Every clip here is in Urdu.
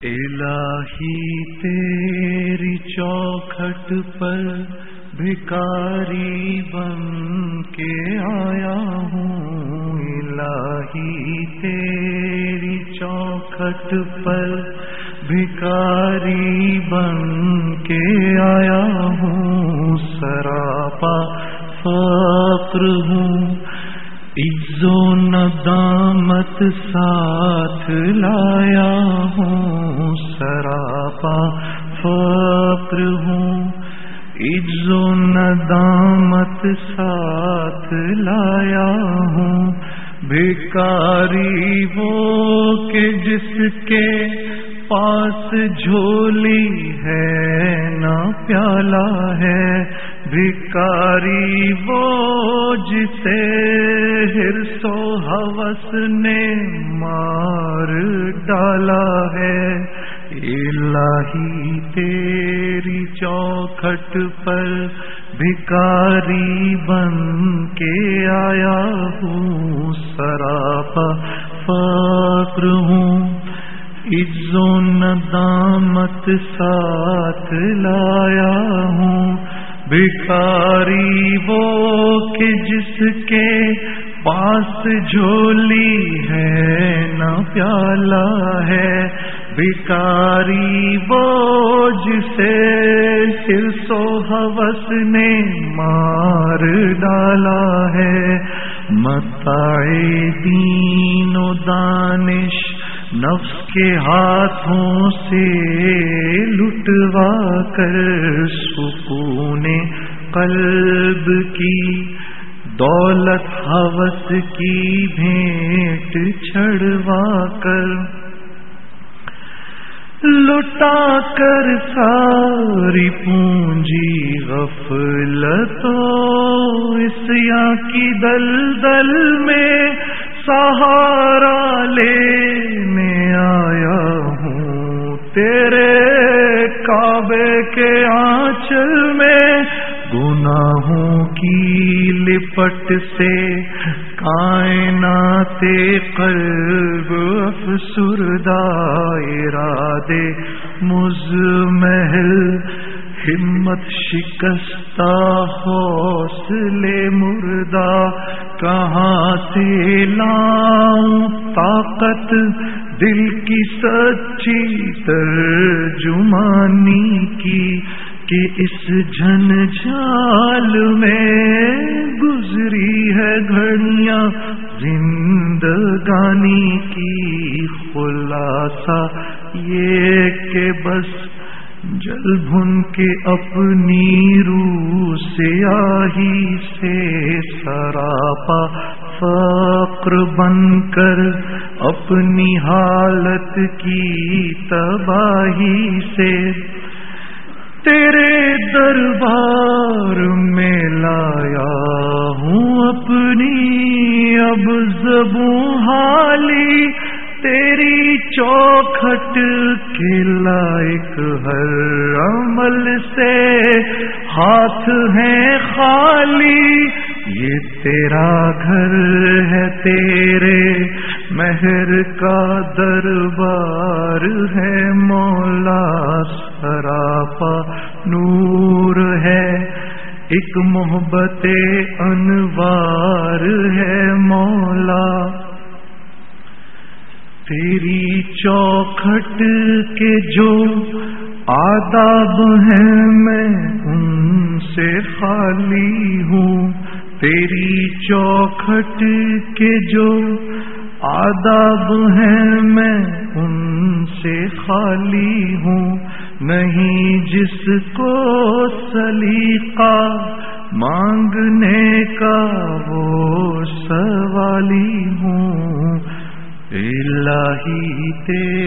الہی تیری چوکھٹ پر بھکاری بن کے آیا ہوں۔ الہی تیری چوکھٹ پر بھکاری بن کے آیا ہوں۔ سراپا فقر ہوں۔ عزو ندامت ساتھ لایا ہوں۔ سراپا فقر ہوں عزو ندامت ساتھ لایا ہوں۔ بھکاری وہ کہ جس کے پاس جھولی ہے، نہ پیالہ ہے۔ بھکاری وہ جسے ہرسو حوث بھکاری بن کے آیا ہوں، سراپا فقر ہوں۔ عزو ندامت ساتھ لایا ہوں۔ بھکاری وہ کہ جس کے پاس جھولی ہے، نہ پیالہ ہے۔ بھکاری وہ جسے سو حوث نے مار ڈالا ہے۔ متائے دین و دانش نفس کے ہاتھوں سے لٹوا کر سکون قلب کی دولت حوث کی بھیٹ چھڑوا کر لٹا کر ساری پونجی غفلتوں، اس کی دل دل میں سہارا لینے آیا ہوں۔ تیرے کعبے کے آنچل میں گناہوں کی لپٹ سے کائنات قلب افسردہ ارادے مز محل ہمت شکستہ حوصلے مردہ، کہاں سے لاؤں طاقت؟ دل کی سچی ترجمانی کی کہ اس جھن جھال میں گزری ہے گھڑیاں زندگانی خلاصہ یہ کہ بس جل بھن کے اپنی روح سے، آہی سے سراپا فقر بن کر اپنی حالت کی تباہی سے۔ تیرے دربار ہر عمل سے ہاتھ ہیں خالی، یہ تیرا گھر ہے، تیرے مہر کا دربار ہے، مولا سراپا نور ہے، ایک محبت انوار ہے، مولا تیری چوکھٹ کے جو آداب ہیں میں ان سے خالی ہوں۔ تیری چوکھٹ کے جو آداب ہیں میں ان سے خالی ہوں۔ نہیں جس کو سلیقہ مانگنے کا وہ سوالی ہوں۔ الہی تیری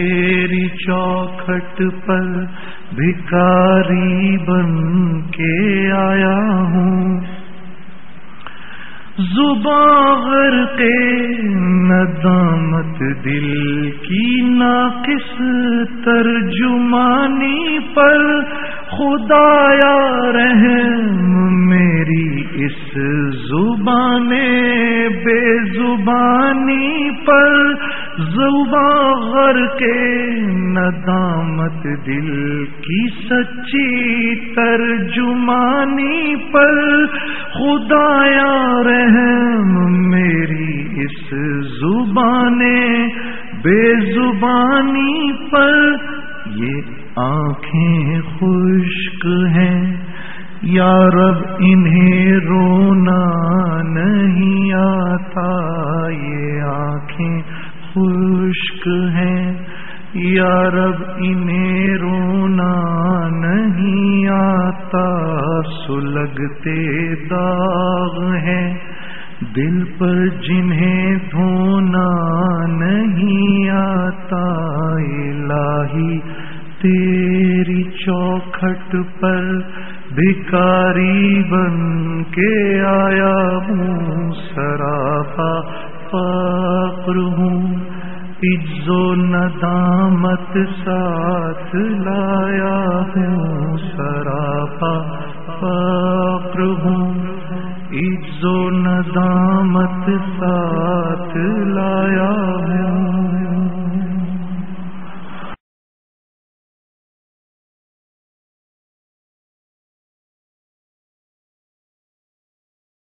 کھٹ پر بھکاری بن کے آیا ہوں۔ زباغر کے ندامت دل کی ناقص ترجمانی پر خدایا رحم میری اس زبان بے زبانی پر زبان غر کے ندامت دل کی سچی ترجمانی پر خدایا رحم میری اس زبان بے زبانی پر یہ آنکھیں خشک ہیں یا رب انہیں رونا نہیں آتا، یہ آنکھیں خشک ہیں۔ یا رب انہیں رونا نہیں آتا، سلگتے داغ ہیں۔ دل پر جنہیں دھونا نہیں آتا، الہی تیری چوکھٹ پر بھکاری بن کے آیا ہوں سراپا فقر ہوں۔ عز و ندامت ساتھ لایا ہوں سراپا فقر ہوں۔ عز و ندامت ساتھ لایا